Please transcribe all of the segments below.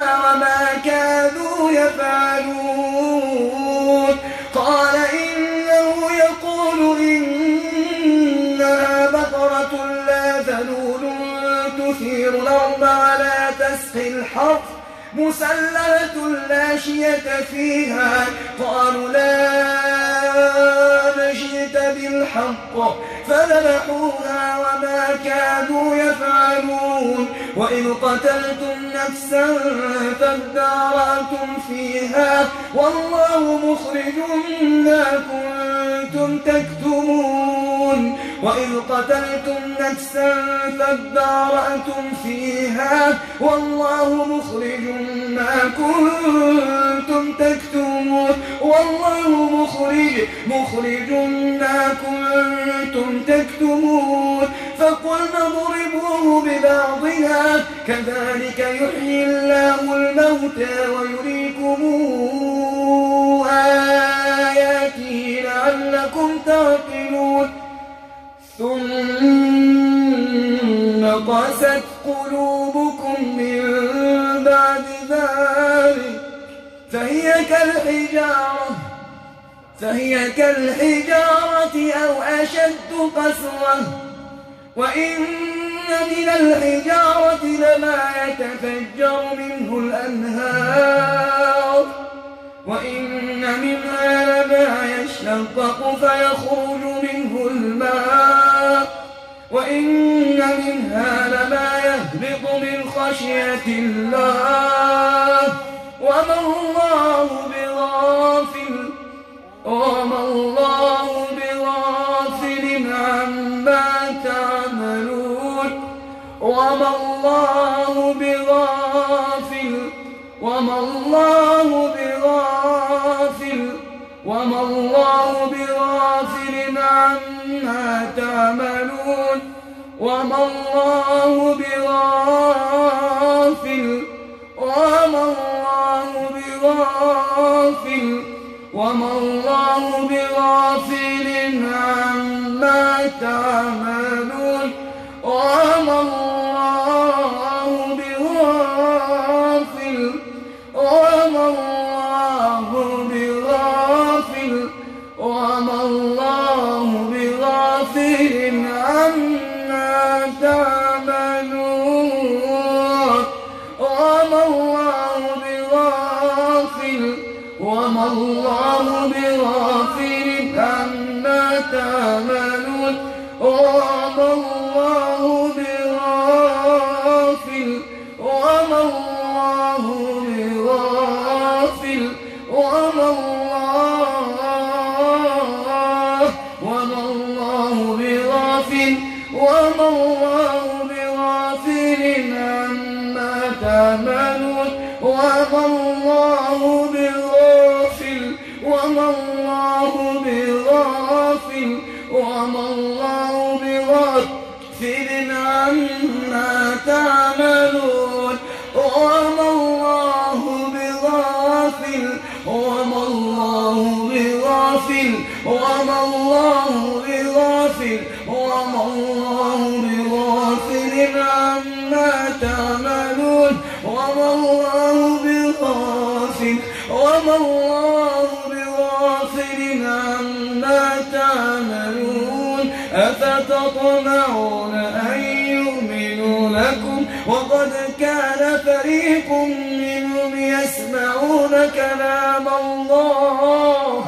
وما كانوا يفعلون. قال إنه يقول إنها بقرة لا ذلول تثير الأرض ولا تسقي الحرث مسلمة لا شية فيها. قالوا لا نجيت بالحق. فذبحوها وما كانوا يفعلون. وإذ قتلتم نفسا فادارأتم فيها. والله مخرج ما كنتم تكتمون. وإذ قتلتم نفسا فادارأتم فيها والله مخرج ما كنتم تكتمون والله مخرج مخرج ما كنتم تكتمون فقلنا اضربوه ببعضها كذلك يحيي الله الموتى ويريكم آياته لعلكم تعقلون ثم قست قلوبكم من بعد ذلك فهي كالحجارة فهي كالحجارة أو أشد قسوة وإن من الحجارة لما يتفجر منه الأنهار وإن منها لما يشقق فيخرج منه الماء. وإن منها لما يهبط من خشية الله. وما الله بغافل وما الله بغافل عما تعملون. وما الله بغافل وما الله بغافل وما الله بغافل عما تعملون. وما الله بغافل وما الله بغافل وما الله بغافل عما تعملون وما الله وما الله بغافل عما تعملون. وما الله بغافل. وما الله بغافل. وما الله بغافل. وما الله بغافل عما تعملون. وما الله بغافل. وما الله أفتطمعون أن يؤمنوا لكم وقد كان فريق منهم يسمعون كلام الله.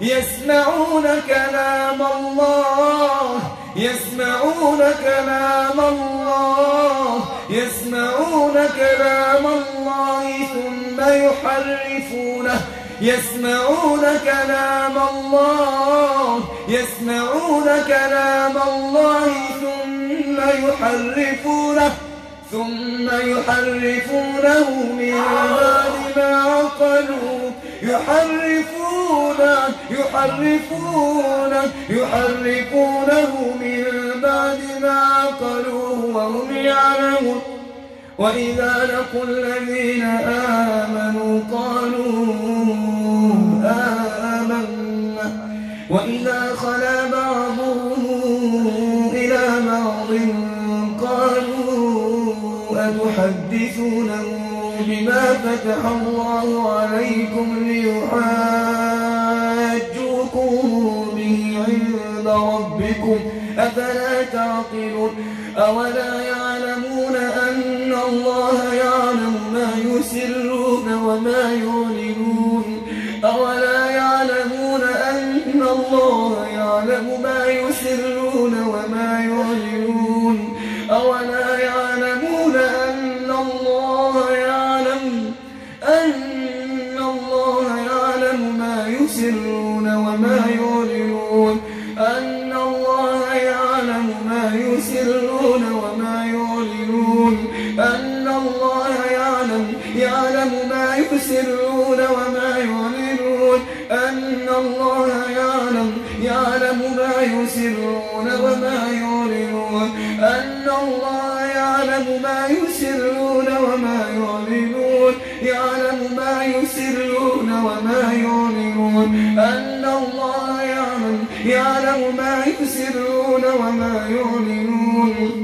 يسمعون كلام الله. يسمعون كلام الله. يسمعون كلام الله ثم يحرفونه. يسمعون كلام الله يسمعون كلام الله ثم يحرفونه ثم يحرفونه من بعد ما عقلوا. يحرفونه يحرفونه يحرفونه من بعد ما عقلوه وهم يعلمون. وإذا لقوا الذين آمنوا قالوا وإذا خلا بعضهم إلى بعض قالوا أتحدثونهم بما فتح الله عليكم ليحاجوكم به عند ربكم أفلا تعقلون أولا يعلمون أن الله يعلم ما يسرون وما يعلنون أن الله يعلم ما يسرون وما يعلنون. يعلم ما يسرون وما يعلنون. أن الله يعلم يعلم ما يسرون وما يعلنون.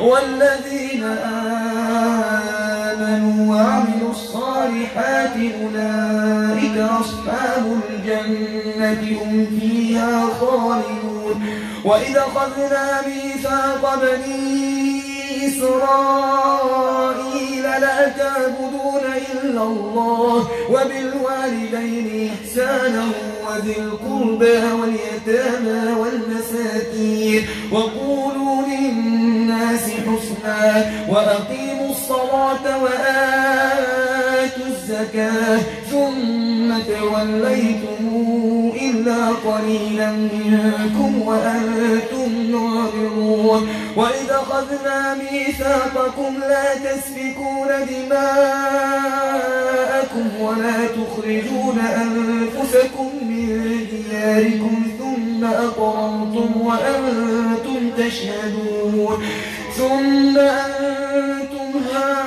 والذين آمنوا وعملوا الصالحات أولئك أصحاب الجنة هم فيها خالدون. وإذا أخذنا ميثاق بني إسرائيل لا تعبدون إلا الله وبالوالدين إحسانا وذي القربى واليتامى والمساكين. وقولوا للناس حسنا وأقيموا الصلاة وآتوا الزكاة ثم توليتم إلا قليلا منكم وأنتم معرضون وإذا أخذنا ميثاقكم لا تسفكون دماءكم ولا تخرجون أنفسكم من دياركم ثم أقررتم وأنتم تشهدون ثم أنتم هؤلاء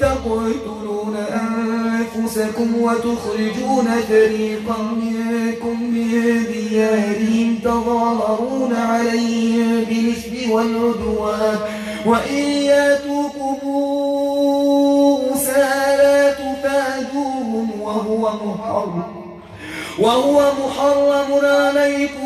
تقتلون أنفسكم وتخرجون فريقا منكم من ديارهم تظاهرون عليهم بالإثم والعدوان. وإن يأتوكم أسارى تفادوهم وهو محرم. وهو محرم عليكم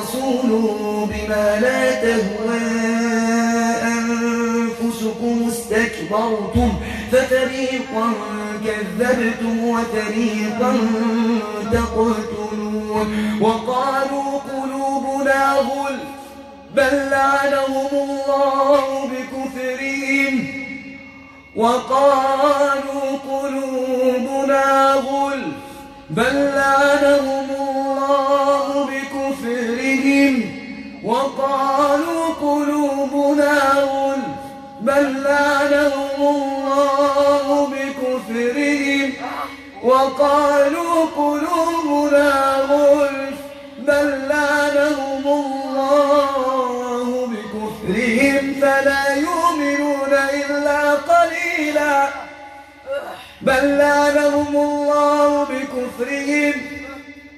رسول بما لا تهوى أنفسكم استكبرتم ففريقا كذبتم وفريقا تقتلون وقالوا قلوبنا غل بل لعنهم الله بكفرهم وقالوا قلوبنا غل بل لعنهم وقالوا قلوبنا غل بل لعنهم الله بكفرهم. وقالوا قلوبنا غل بل لعنهم الله بكفرهم. فلا يؤمنون إلا قليلا. بل لعنهم الله بكفرهم.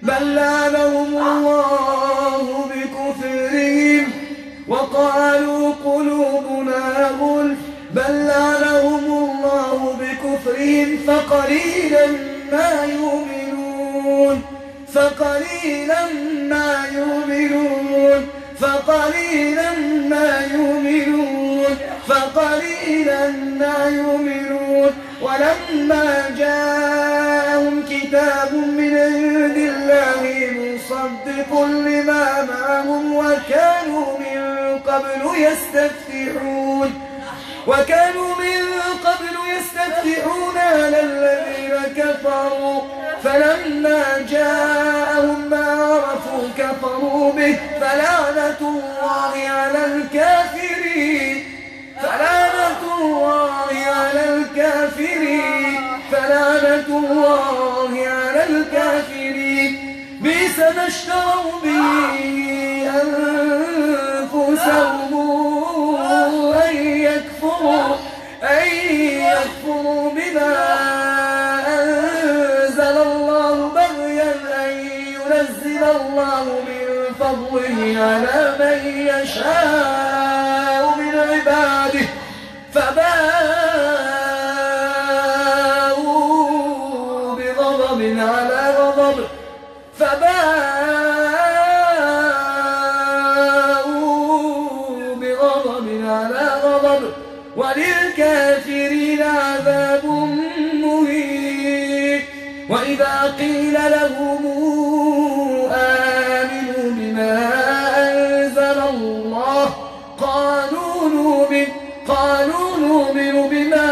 بل لعنهم الله بكفرهم. وقالوا قلوبنا غلف بل لعنهم الله بكفرهم فقليلا ما يؤمنون فقليلا ما يؤمنون فقليلا ما يؤمنون فقليلا ما يؤمنون. ولما جاءهم كتاب من عند الله مصدق لما معهم وكانوا من قبل يستفتحون. وكانوا من قبل يستفتحون على الذين كفروا. فلما جاءهم اشتروا به أنفسهم أن يكفروا أن يكفروا بما أنزل الله بغيا أن ينزل الله من فضله على من يشاء من عباده. فباءوا وللكافرين عذاب مهين. وإذا قيل لهم آمنوا بما أنزل الله قالوا نؤمن قالوا نؤمن بما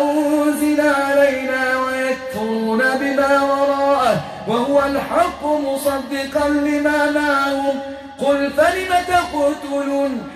أنزل علينا ويكفرون بما وراءه وهو الحق مصدقا لما معهم. قل فلم تقتلون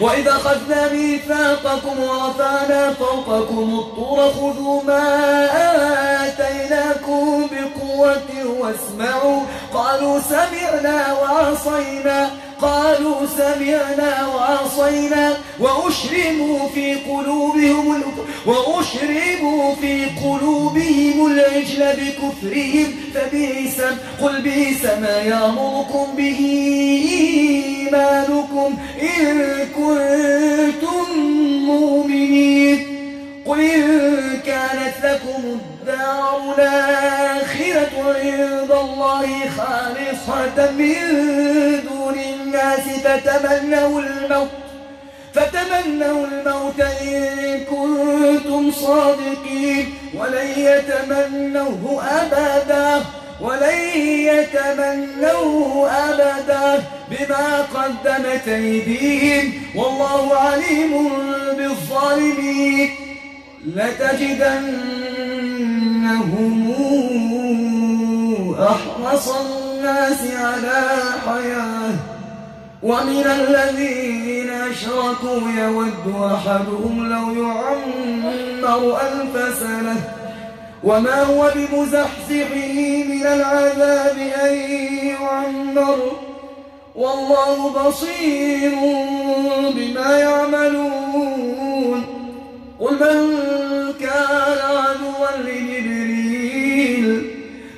وإذا أخذنا ميثاقكم ورفعنا فوقكم الطور خذوا ما آتيناكم بقوة واسمعوا. قالوا سمعنا وعصينا. قالوا سمعنا وعصينا. وأشربوا في قلوبهم ال... وأشربوا في قلوبهم العجل بكفرهم. فبئس قل بئس ما يأمركم به إيمانكم إن كنتم مؤمنين. قل إن كانت لكم الدار الآخرة عند الله خالصة من دون الناس فتمنوا الموت فتمنوا الموت إن كنتم صادقين. ولن يتمنوه أبدا ولن يتمنوه أبدا بما قدمت أيديهم. والله عليم بالظالمين. لتجدنهم أحرص الناس على حياة ومن الذين أشركوا يود أحدهم لو يعمر ألف سنة وما هو بمزحزحه من العذاب أن يعمر والله بصير بما يعملون قل من كان عدوا لجبريل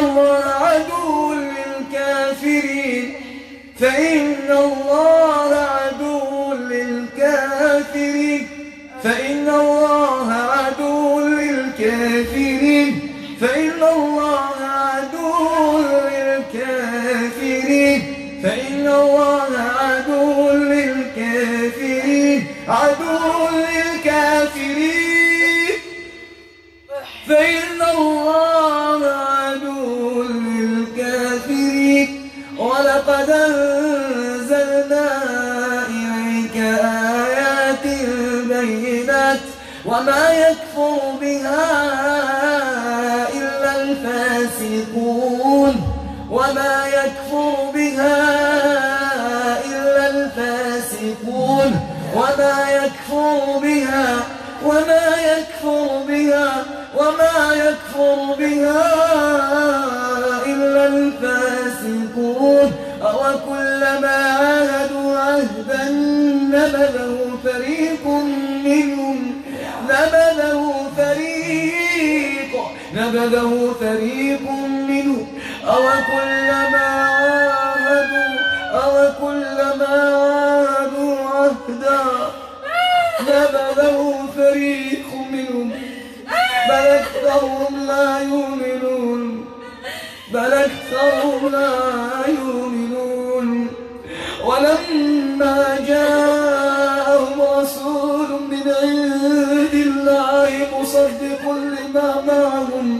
الله عدو للكافرين. فإن الله عدو للكافرين. فإن الله عدو للكافرين. فإن الله عدو للكافرين. فإن الله عدو للكافرين. عدو للكافرين. فإن وما يكفر بها إلا الفاسقون. وما يكفر بها إلا الفاسقون. وما يكفر بها وما يكفر بها وما يكفر بها إلا الفاسقون. أو كلما عاهدوا عهدا نبذه فريق نبذه فريق منهم أو كلما عاهدوا أو كلما عاهدوا عهدا. نبذه فريق منهم. بل أكثرهم لا يؤمنون. بل أكثرهم لا يؤمنون. ولما جاءهم رسول من عند الله مصدق لما معهم.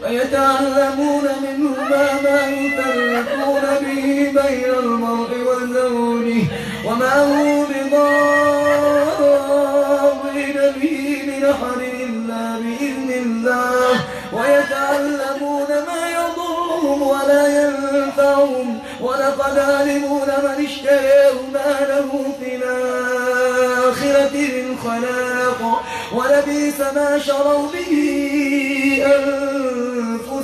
فيتعلمون منهما ما يفرقون به بين المرء وزوجه وما هو بضارين به من أحد إلا بإذن الله. ويتعلمون ما يضرهم ولا ينفعهم. ولقد علموا لمن اشتريه ما له في الآخرة من خلاق. ولبئس ما شروا به أنفسهم.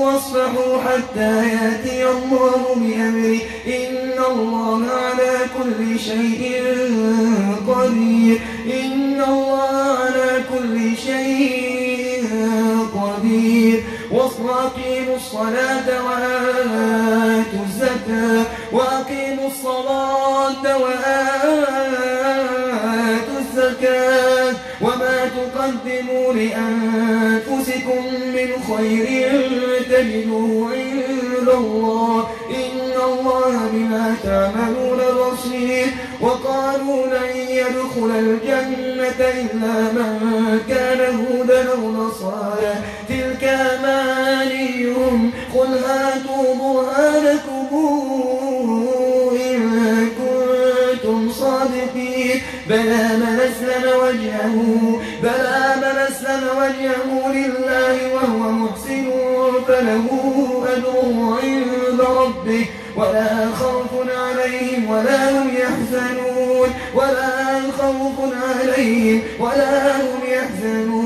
واصفحوا حتى يأتي الله بأمره. إن الله على كل شيء قدير. إن الله على كل شيء قدير. واقيموا الصلاة وآتوا الزكاة. وأقيموا الصلاة وآتوا الزكاة. وما تقدموا لأنفسكم من خير تجدوه عند الله إن الله بما تعملون بصير وقالوا لن يدخل الجنة إلا من كان هودا أو نصارى تلك أمانيهم قل هاتوا برهانكم إن كنتم صادقين بلى من أسلم وجهه بلى من أسلم وجهه لله فله أجره عند ربه. ولا خوف عليهم ولا هم يحزنون. ولا خوف عليهم ولا هم يحزنون.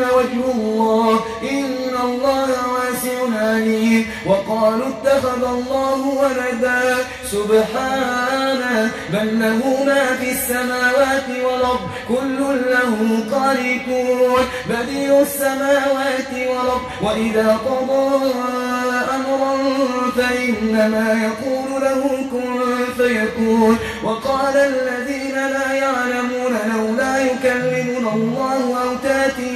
وجه الله إن الله واسع عليم وقالوا اتخذ الله ولدا سبحانه بل له ما في السماوات والأرض كل له قانتون بديع السماوات والأرض وإذا قضى أمرا فإنما يقول له كن فيكون وقال الذين لا يعلمون لولا يكلمنا الله أو تاتينا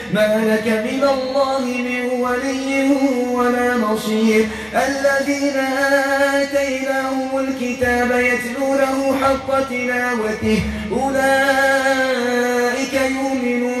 ما لك من الله من ولي ولا نصير. الذين آتيناهم الكتاب يتلونه حق تلاوته. أولئك يؤمنون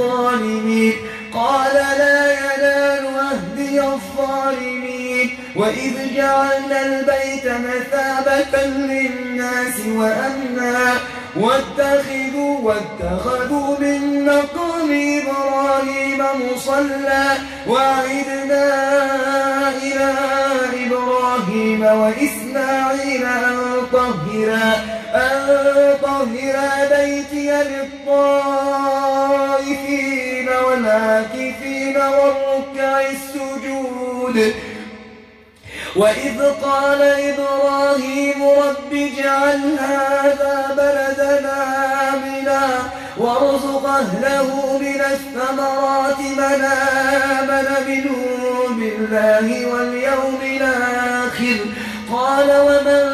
الظالمين. قال لا ينال أهدي الظالمين. وإذ جعلنا البيت مثابة للناس وأمنا. واتخذوا واتخذوا من مقام إبراهيم مصلى. وعدنا إلى إبراهيم وإسماعيل أن طهرا أن طهرا بيتي للطائفين والعاكفين والركع السجود. وإذ قال إبراهيم رب اجعل هذا بلدنا آمنا وارزق أهله من الثمرات من آمن منهم بالله واليوم الآخر. قال ومن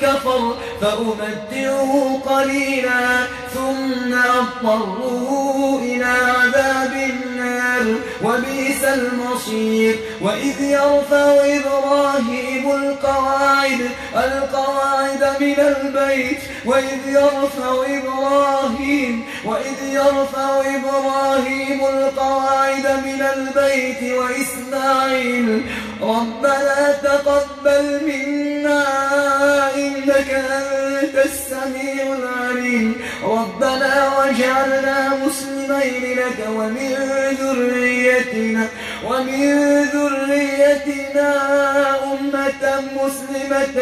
كفر فأمتعه قليلا ثم أضطره إلى عذاب النار. وبئس المصير. وإذ يرفع إبراهيم القواعد القواعد من البيت. وإذ يرفع إبراهيم وإذ يرفع إبراهيم القواعد من البيت. وإسماعيل ربنا تقبل منا إنك أنت السميع العليم. ربنا واجعلنا مسلمين لك ومن ذريتنا ومن ذريتنا أمة مسلمة